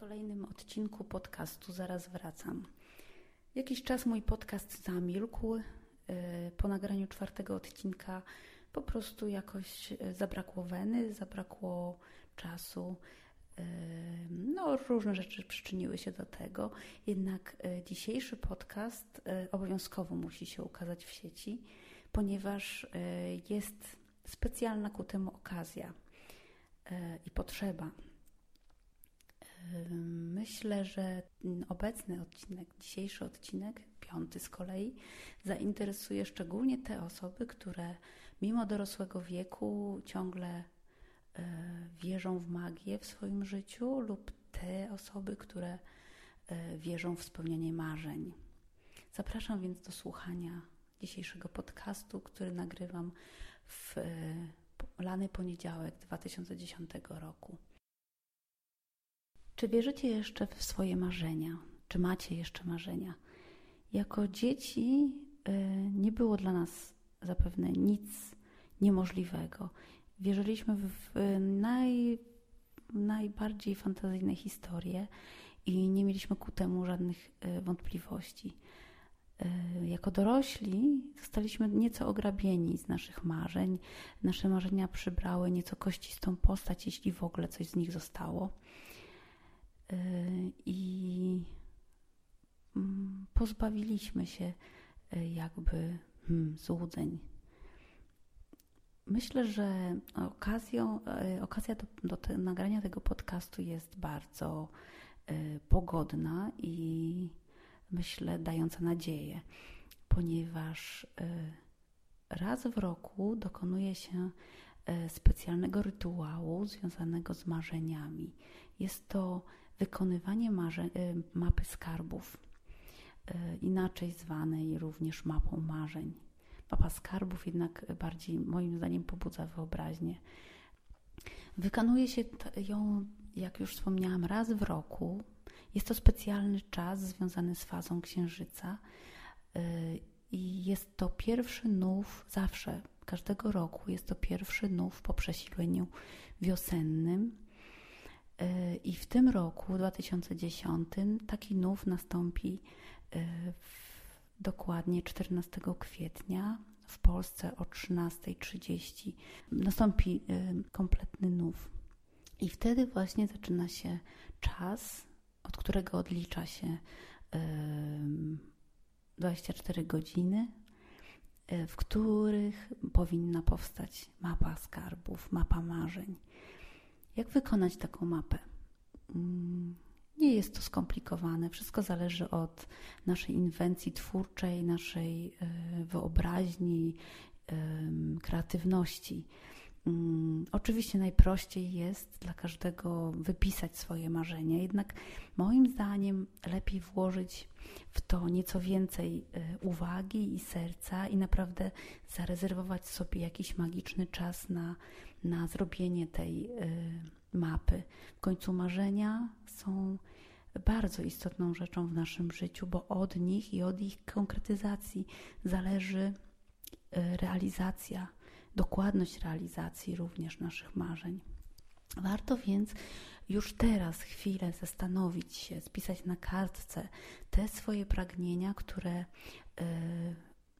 kolejnym odcinku podcastu Zaraz Wracam. Jakiś czas mój podcast zamilkł. Y, po nagraniu czwartego odcinka po prostu jakoś y, zabrakło weny, zabrakło czasu. Y, no, różne rzeczy przyczyniły się do tego. Jednak dzisiejszy podcast obowiązkowo musi się ukazać w sieci, ponieważ jest specjalna ku temu okazja i potrzeba Myślę, że obecny odcinek, dzisiejszy odcinek, piąty z kolei, zainteresuje szczególnie te osoby, które mimo dorosłego wieku ciągle e, wierzą w magię w swoim życiu, lub te osoby, które e, wierzą w spełnianie marzeń. Zapraszam więc do słuchania dzisiejszego podcastu, który nagrywam w e, lany poniedziałek 2010 roku. Czy wierzycie jeszcze w swoje marzenia? Czy macie jeszcze marzenia? Jako dzieci y, nie było dla nas zapewne nic niemożliwego. Wierzyliśmy w naj, najbardziej fantazyjne historie i nie mieliśmy ku temu żadnych y, wątpliwości. Y, jako dorośli zostaliśmy nieco ograbieni z naszych marzeń. Nasze marzenia przybrały nieco kościstą postać, jeśli w ogóle coś z nich zostało. Y, i mm, pozbawiliśmy się y, jakby hmm, złudzeń. Myślę, że okazją, y, okazja do, do te, nagrania tego podcastu jest bardzo pogodna i myślę dająca nadzieję, ponieważ raz w roku dokonuje się specjalnego rytuału związanego z marzeniami. Jest to wykonywanie y, mapy skarbów, y, inaczej zwanej również mapą marzeń. Mapa skarbów jednak bardziej moim zdaniem pobudza wyobraźnię. Wykonuje się ją, jak już wspomniałam, raz w roku. Jest to specjalny czas związany z fazą księżyca y, i jest to pierwszy nów, zawsze, każdego roku jest to pierwszy nów po przesileniu wiosennym I w tym roku, 2010, taki nów nastąpi e, dokładnie 14 kwietnia w Polsce o 13.30. Nastąpi e, kompletny nów. I wtedy właśnie zaczyna się czas, od którego odlicza się 24 godziny, w których powinna powstać mapa skarbów, mapa marzeń. Jak wykonać taką mapę? Mm, nie jest to skomplikowane. Wszystko zależy od naszej inwencji twórczej, naszej e, wyobraźni, kreatywności. Mm, oczywiście najprościej jest dla każdego wypisać swoje marzenia, jednak moim zdaniem lepiej włożyć w to nieco więcej e, uwagi i serca i naprawdę zarezerwować sobie jakiś magiczny czas na, na zrobienie tej e, mapy. W końcu marzenia są bardzo istotną rzeczą w naszym życiu, bo od nich i od ich konkretyzacji zależy e, realizacja dokładność realizacji również naszych marzeń. Warto więc już teraz chwilę zastanowić się, spisać na kartce te swoje pragnienia, które y,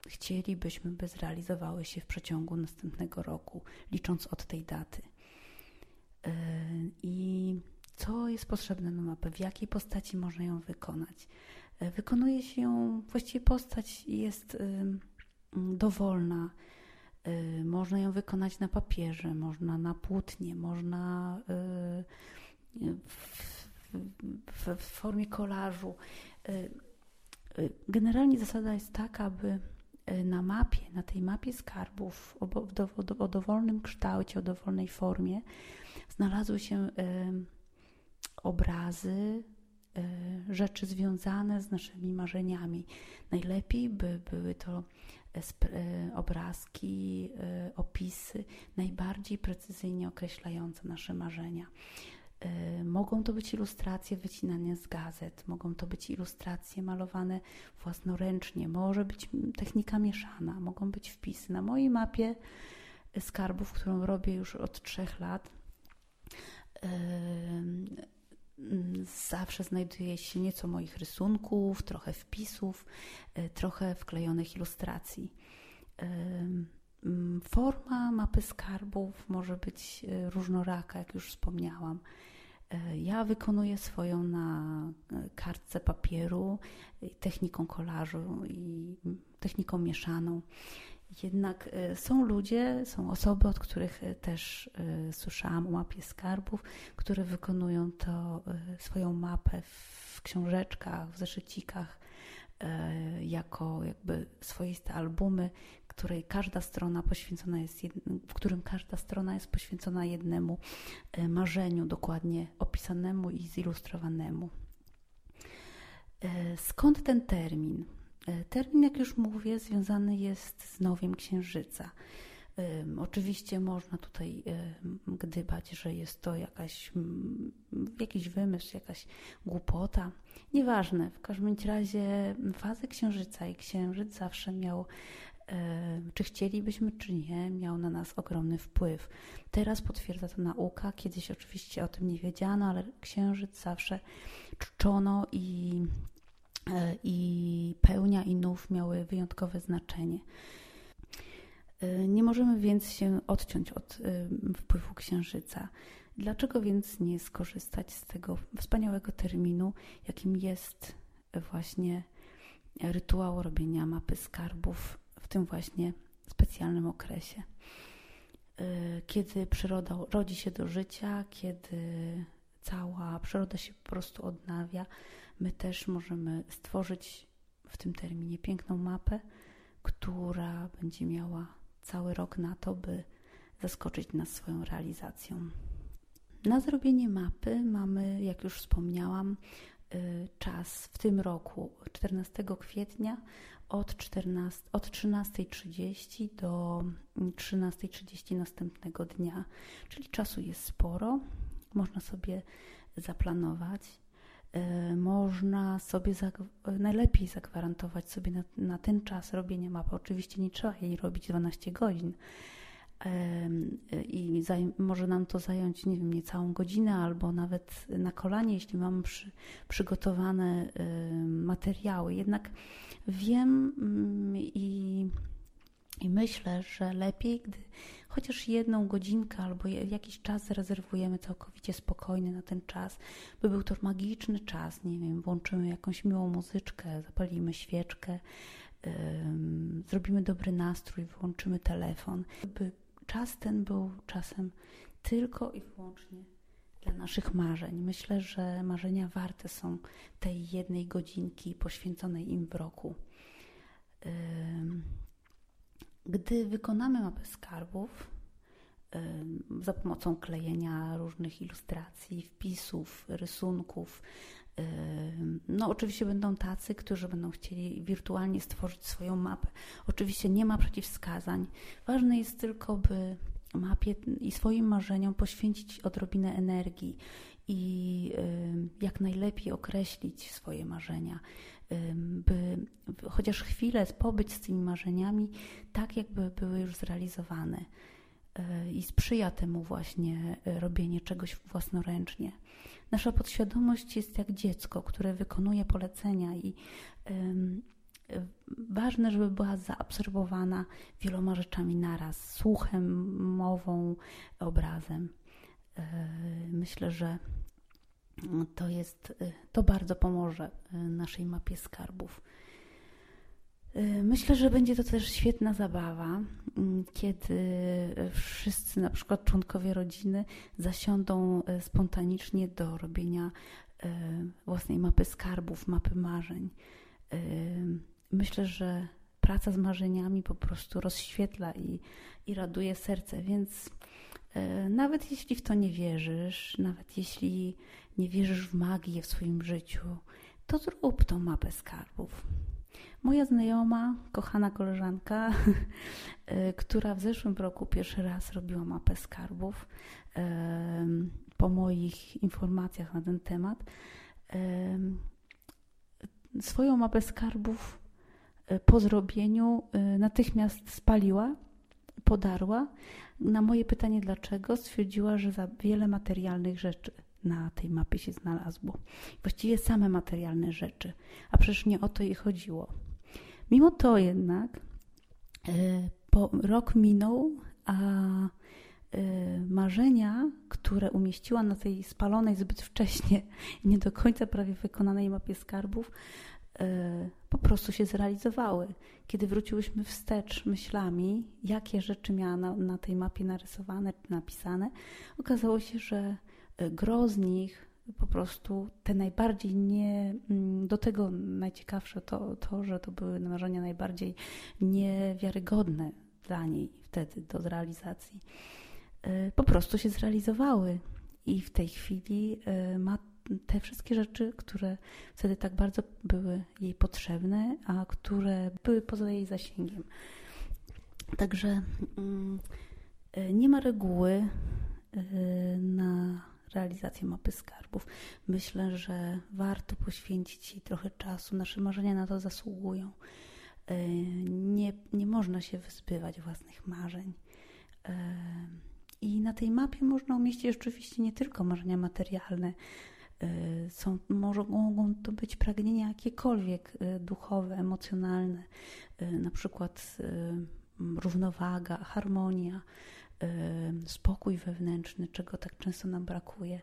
chcielibyśmy, by zrealizowały się w przeciągu następnego roku, licząc od tej daty. Y, I co jest potrzebne na mapę, w jakiej postaci można ją wykonać. Y, wykonuje się ją, właściwie postać jest dowolna można ją wykonać na papierze, można na płótnie, można y, w, w, w formie kolażu. Y, generalnie zasada jest taka, aby na mapie, na tej mapie skarbów o, dowolnym kształcie, o dowolnej formie znalazły się obrazy, rzeczy związane z naszymi marzeniami. Najlepiej by były to obrazki, e, opisy najbardziej precyzyjnie określające nasze marzenia. E, mogą to być ilustracje wycinane z gazet, mogą to być ilustracje malowane własnoręcznie, może być technika mieszana, mogą być wpisy. Na mojej mapie skarbów, którą robię już od trzech lat, zawsze znajduje się nieco moich rysunków, trochę wpisów, trochę wklejonych ilustracji. Mm, forma mapy skarbów może być różnoraka, jak już wspomniałam. Ja wykonuję swoją na kartce papieru techniką kolażu i techniką mieszaną. Jednak e, są ludzie, są osoby, od których e, też e, słyszałam o mapie skarbów, które wykonują to swoją mapę w książeczkach, w zeszycikach, jako jakby swoiste albumy, której każda strona poświęcona jest, w którym każda strona jest poświęcona jednemu marzeniu dokładnie opisanemu i zilustrowanemu. Skąd ten termin? E, termin, jak już mówię, związany jest z nowiem księżyca. Oczywiście można tutaj gdybać, że jest to jakaś, jakiś wymysł, jakaś głupota. Nieważne, w każdym razie fazę księżyca i księżyc zawsze miał, czy chcielibyśmy, czy nie, miał na nas ogromny wpływ. Teraz potwierdza to nauka, kiedyś oczywiście o tym nie wiedziano, ale księżyc zawsze czczono i i pełnia i nów miały wyjątkowe znaczenie. E, nie możemy więc się odciąć od e, wpływu księżyca. Dlaczego więc nie skorzystać z tego wspaniałego terminu, jakim jest właśnie rytuał robienia mapy skarbów w tym właśnie specjalnym okresie? Kiedy przyroda rodzi się do życia, kiedy cała przyroda się po prostu odnawia, my też możemy stworzyć w tym terminie piękną mapę, która będzie miała cały rok na to, by zaskoczyć nas swoją realizacją. Na zrobienie mapy mamy, jak już wspomniałam, y, czas w tym roku 14 kwietnia od, 14, od 13.30 do 13.30 następnego dnia, czyli czasu jest sporo. Można sobie zaplanować można sobie najlepiej zagwarantować sobie na, na, ten czas robienia mapy. Oczywiście nie trzeba jej robić 12 godzin y, i może nam to zająć, nie wiem, niecałą godzinę albo nawet na kolanie, jeśli mamy przy, przygotowane materiały. Jednak wiem mm, i, i myślę, że lepiej, gdy chociaż jedną godzinkę albo jakiś czas zarezerwujemy całkowicie spokojny na ten czas, by był to magiczny czas, nie wiem, włączymy jakąś miłą muzyczkę, zapalimy świeczkę, zrobimy dobry nastrój, włączymy telefon, by czas ten był czasem tylko i wyłącznie dla naszych marzeń. Myślę, że marzenia warte są tej jednej godzinki poświęconej im w roku. Gdy wykonamy mapę skarbów za pomocą klejenia różnych ilustracji, wpisów, rysunków, no, oczywiście będą tacy, którzy będą chcieli wirtualnie stworzyć swoją mapę. Oczywiście nie ma przeciwwskazań. Ważne jest tylko, by mapie i swoim marzeniom poświęcić odrobinę energii i jak najlepiej określić swoje marzenia by chociaż chwilę pobyć z tymi marzeniami tak, jakby były już zrealizowane. E, I sprzyja temu właśnie e, robienie czegoś własnoręcznie. Nasza podświadomość jest jak dziecko, które wykonuje polecenia i ważne, żeby była zaabsorbowana wieloma rzeczami naraz, słuchem, mową, obrazem. E, myślę, że to jest, y, to bardzo pomoże y, naszej mapie skarbów. Myślę, że będzie to też świetna zabawa, mm, kiedy wszyscy, na przykład członkowie rodziny, zasiądą spontanicznie do robienia własnej mapy skarbów, mapy marzeń. Myślę, że praca z marzeniami po prostu rozświetla i, i raduje serce, więc nawet jeśli w to nie wierzysz, nawet jeśli nie wierzysz w magię w swoim życiu, to zrób tą mapę skarbów. Moja znajoma, kochana koleżanka, e, która w zeszłym roku pierwszy raz robiła mapę skarbów, po moich informacjach na ten temat, swoją mapę skarbów e, po zrobieniu e, natychmiast spaliła, podarła. Na moje pytanie dlaczego, stwierdziła, że za wiele materialnych rzeczy na tej mapie się znalazło. Właściwie same materialne rzeczy, a przecież nie o to jej chodziło. Mimo to jednak e, po, rok minął, a e, marzenia, które umieściła na tej spalonej zbyt wcześnie nie do końca prawie wykonanej mapie skarbów, po prostu się zrealizowały. Kiedy wróciłyśmy wstecz myślami, jakie rzeczy miała na, na tej mapie narysowane czy napisane, okazało się, że gro z nich po prostu te najbardziej nie, mm, do tego najciekawsze to, to, że to były marzenia najbardziej niewiarygodne dla niej wtedy do zrealizacji, y, po prostu się zrealizowały. I w tej chwili y, ma te wszystkie rzeczy, które wtedy tak bardzo były jej potrzebne, a które były poza jej zasięgiem. Także mm, y, nie ma reguły na realizację mapy skarbów. Myślę, że warto poświęcić jej trochę czasu. Nasze marzenia na to zasługują. E, nie, nie można się wyzbywać własnych marzeń. E, I na tej mapie można umieścić oczywiście nie tylko marzenia materialne, e, są, mogą to być pragnienia jakiekolwiek duchowe, emocjonalne, na przykład równowaga, harmonia, spokój wewnętrzny, czego tak często nam brakuje.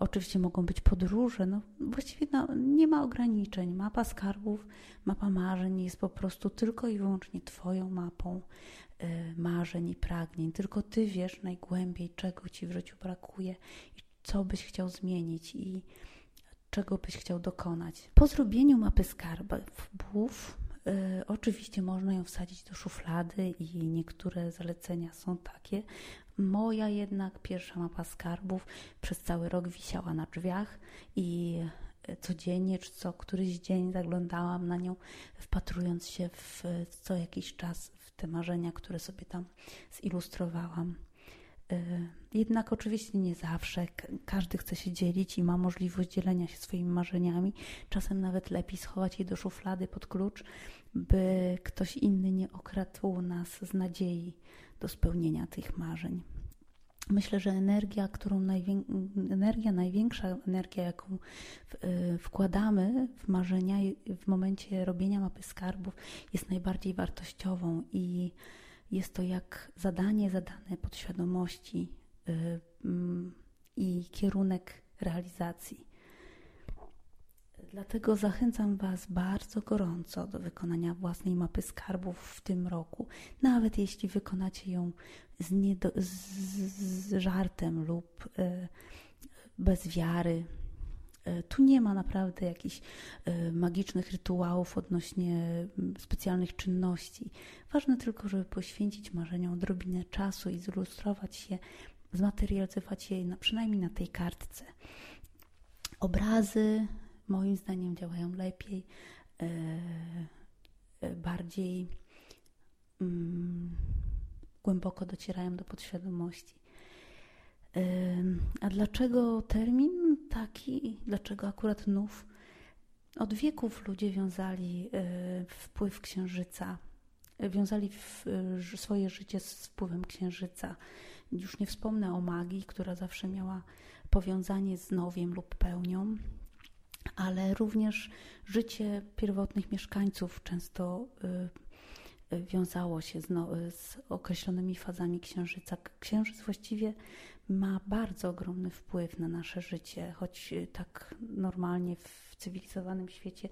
Oczywiście mogą być podróże, no właściwie no, nie ma ograniczeń. Mapa skarbów, mapa marzeń jest po prostu tylko i wyłącznie Twoją mapą marzeń i pragnień. Tylko Ty wiesz najgłębiej, czego Ci w życiu brakuje i co byś chciał zmienić i czego byś chciał dokonać. Po zrobieniu mapy skarbów Y, oczywiście można ją wsadzić do szuflady i niektóre zalecenia są takie. Moja jednak pierwsza mapa skarbów przez cały rok wisiała na drzwiach i y, codziennie czy co któryś dzień zaglądałam na nią, wpatrując się w co jakiś czas w te marzenia, które sobie tam zilustrowałam. Y, jednak oczywiście nie zawsze. Każdy chce się dzielić i ma możliwość dzielenia się swoimi marzeniami. Czasem nawet lepiej schować je do szuflady pod klucz, by ktoś inny nie okradł nas z nadziei do spełnienia tych marzeń. Myślę, że energia, którą najwię... energia, największa energia, jaką y, wkładamy w marzenia w momencie robienia mapy skarbów, jest najbardziej wartościową i jest to jak zadanie zadane podświadomości i kierunek realizacji. Dlatego zachęcam Was bardzo gorąco do wykonania własnej mapy skarbów w tym roku, nawet jeśli wykonacie ją z, niedo, z, z żartem lub y, bez wiary. Y, tu nie ma naprawdę jakichś y, magicznych rytuałów odnośnie specjalnych czynności. Ważne tylko, żeby poświęcić marzeniom odrobinę czasu i zilustrować je, zmaterializować je na, przynajmniej na tej kartce. Obrazy, moim zdaniem działają lepiej, e, e, bardziej mm, głęboko docierają do podświadomości. E, a dlaczego termin taki? Dlaczego akurat nów? Od wieków ludzie wiązali wpływ księżyca, wiązali swoje życie z wpływem księżyca. Już nie wspomnę o magii, która zawsze miała powiązanie z nowiem lub pełnią ale również życie pierwotnych mieszkańców często y, wiązało się z, no, z, określonymi fazami księżyca. Księżyc właściwie ma bardzo ogromny wpływ na nasze życie, choć y, tak normalnie w cywilizowanym świecie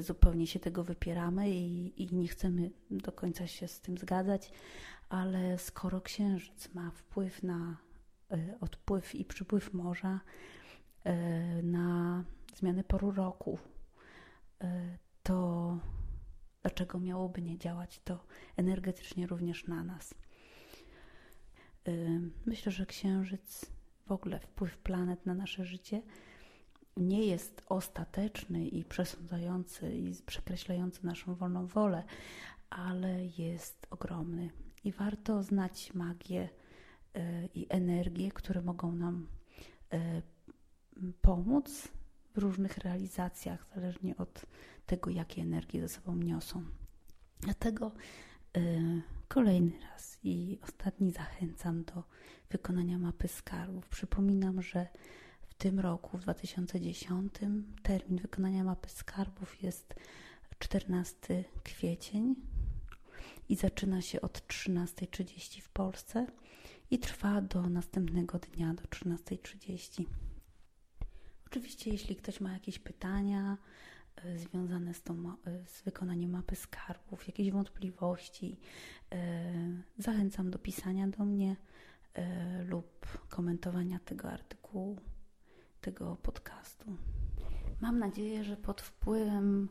zupełnie się tego wypieramy i, i nie chcemy do końca się z tym zgadzać, ale skoro księżyc ma wpływ na odpływ i przypływ morza, na zmiany poru roku, to dlaczego miałoby nie działać to energetycznie również na nas? Myślę, że Księżyc, w ogóle wpływ planet na nasze życie nie jest ostateczny i przesądzający i przekreślający naszą wolną wolę, ale jest ogromny i warto znać magię e, i energię, które mogą nam pomóc w różnych realizacjach, zależnie od tego, jakie energie ze sobą niosą. Dlatego y, kolejny raz i ostatni zachęcam do wykonania mapy skarbów. Przypominam, że w tym roku, w 2010, termin wykonania mapy skarbów jest 14 kwiecień i zaczyna się od 13.30 w Polsce i trwa do następnego dnia do 13.30. Oczywiście, jeśli ktoś ma jakieś pytania związane z, tą, e, z wykonaniem mapy skarbów, jakieś wątpliwości, e, zachęcam do pisania do mnie lub komentowania tego artykułu, tego podcastu. Mam nadzieję, że pod wpływem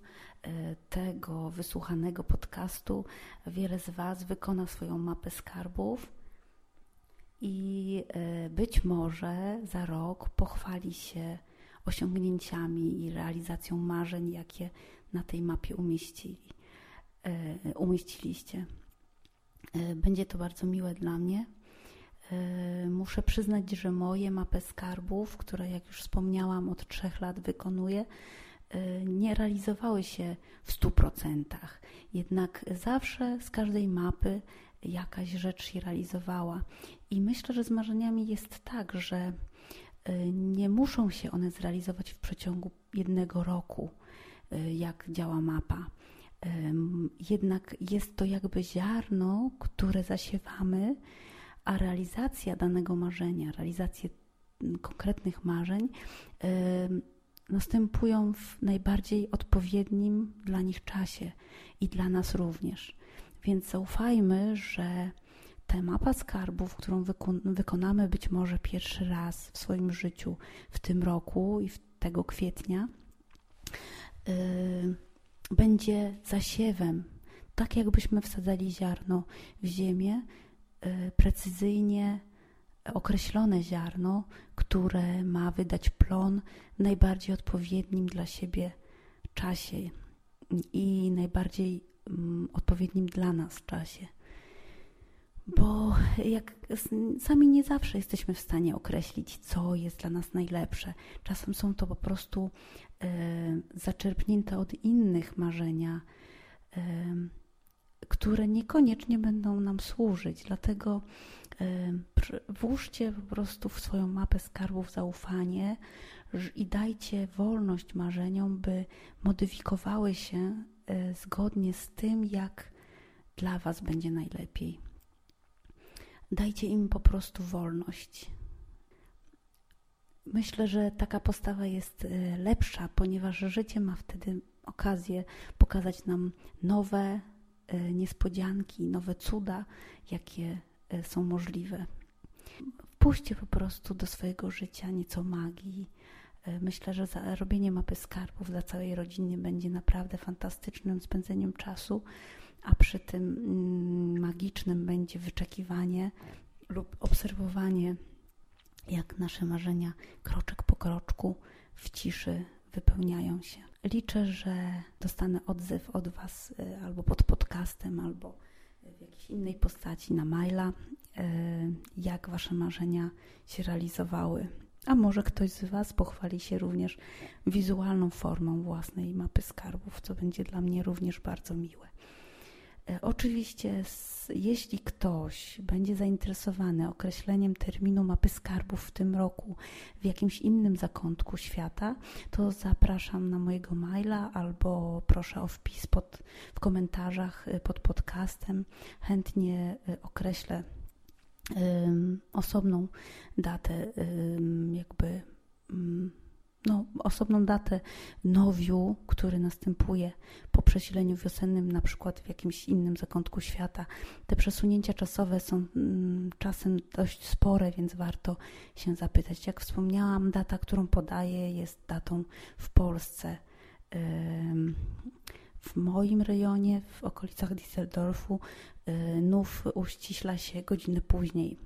tego wysłuchanego podcastu wiele z Was wykona swoją mapę skarbów i być może za rok pochwali się osiągnięciami i realizacją marzeń, jakie na tej mapie umieścili, e, umieściliście. E, będzie to bardzo miłe dla mnie. E, muszę przyznać, że moje mapy skarbów, które jak już wspomniałam od trzech lat wykonuję, nie realizowały się w stu procentach. Jednak zawsze z każdej mapy jakaś rzecz się realizowała. I myślę, że z marzeniami jest tak, że nie muszą się one zrealizować w przeciągu jednego roku, y, jak działa mapa. Jednak jest to jakby ziarno, które zasiewamy, a realizacja danego marzenia, realizacje konkretnych marzeń następują w najbardziej odpowiednim dla nich czasie i dla nas również. Więc zaufajmy, że ta mapa skarbów, którą wykonamy być może pierwszy raz w swoim życiu w tym roku i w tego kwietnia, yy, będzie zasiewem, tak jakbyśmy wsadzali ziarno w ziemię, yy, precyzyjnie określone ziarno, które ma wydać plon w najbardziej odpowiednim dla siebie czasie i najbardziej mm, odpowiednim dla nas czasie bo jak sami nie zawsze jesteśmy w stanie określić, co jest dla nas najlepsze. Czasem są to po prostu e, zaczerpnięte od innych marzenia, e, które niekoniecznie będą nam służyć. Dlatego e, włóżcie po prostu w swoją mapę skarbów zaufanie i dajcie wolność marzeniom, by modyfikowały się zgodnie z tym, jak dla Was będzie najlepiej. Dajcie im po prostu wolność. Myślę, że taka postawa jest e, lepsza, ponieważ życie ma wtedy okazję pokazać nam nowe e, niespodzianki, nowe cuda, jakie e, są możliwe. Wpuśćcie po prostu do swojego życia nieco magii. Myślę, że robienie mapy skarbów dla całej rodziny będzie naprawdę fantastycznym spędzeniem czasu a przy tym mm, magicznym będzie wyczekiwanie lub obserwowanie, jak nasze marzenia kroczek po kroczku w ciszy wypełniają się. Liczę, że dostanę odzew od Was y, albo pod podcastem, albo w jakiejś innej postaci na maila, y, jak Wasze marzenia się realizowały. A może ktoś z Was pochwali się również wizualną formą własnej mapy skarbów, co będzie dla mnie również bardzo miłe. E, oczywiście, jeśli ktoś będzie zainteresowany określeniem terminu mapy skarbów w tym roku w jakimś innym zakątku świata, to zapraszam na mojego maila albo proszę o wpis pod, w komentarzach e, pod podcastem. Chętnie e, określę osobną datę, jakby. No, osobną datę nowiu, który następuje po przesileniu wiosennym, na przykład w jakimś innym zakątku świata. Te przesunięcia czasowe są mm, czasem dość spore, więc warto się zapytać. Jak wspomniałam, data, którą podaję, jest datą w Polsce. W moim rejonie, w okolicach Düsseldorfu, y, nów uściśla się godzinę później,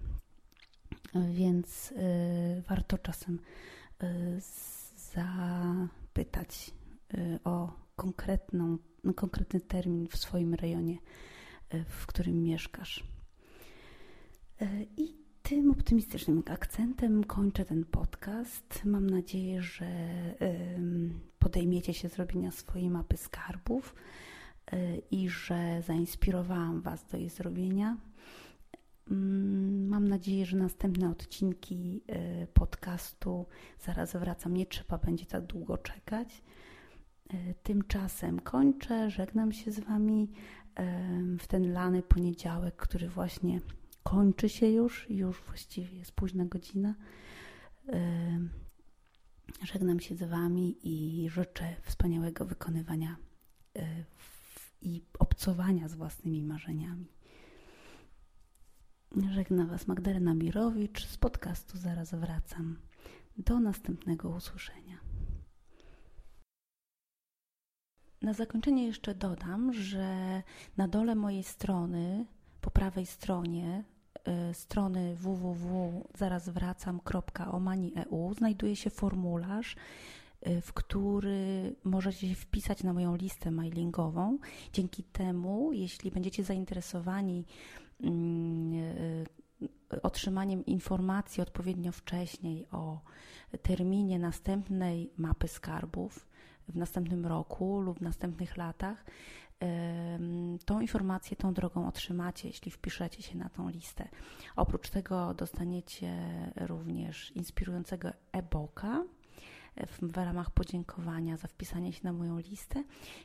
więc y, warto czasem y, zapytać y, o konkretną, konkretny termin w swoim rejonie, y, w którym mieszkasz. Y, I tym optymistycznym akcentem kończę ten podcast. Mam nadzieję, że podejmiecie się zrobienia swojej mapy skarbów. i że zainspirowałam Was do jej zrobienia. Mm, mam nadzieję, że następne odcinki podcastu zaraz wracam. Nie trzeba będzie tak długo czekać. Tymczasem kończę, żegnam się z Wami w ten lany poniedziałek, który właśnie kończy się już, już właściwie jest późna godzina. Żegnam się z Wami i życzę wspaniałego wykonywania i obcowania z własnymi marzeniami. Żegna Was Magdalena Mirowicz z podcastu Zaraz Wracam. Do następnego usłyszenia. Na zakończenie jeszcze dodam, że na dole mojej strony, po prawej stronie, y, strony www.zarazwracam.omani.eu znajduje się formularz, y, w który możecie się wpisać na moją listę mailingową. Dzięki temu, jeśli będziecie zainteresowani otrzymaniem informacji odpowiednio wcześniej o terminie następnej mapy skarbów, w następnym roku lub w następnych latach, tą informację tą drogą otrzymacie, jeśli wpiszecie się na tą listę. Oprócz tego dostaniecie również inspirującego e-booka w ramach podziękowania za wpisanie się na moją listę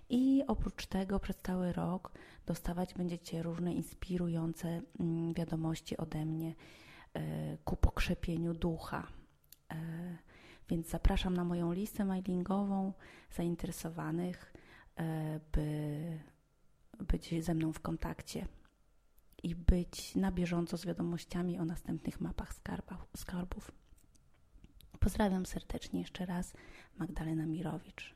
i oprócz tego przez cały rok dostawać będziecie różne inspirujące mm, wiadomości ode mnie e, ku pokrzepieniu ducha. E, więc zapraszam na moją listę mailingową zainteresowanych, e, by być ze mną w kontakcie i być na bieżąco z wiadomościami o następnych mapach skarbów. Pozdrawiam serdecznie jeszcze raz, Magdalena Mirowicz.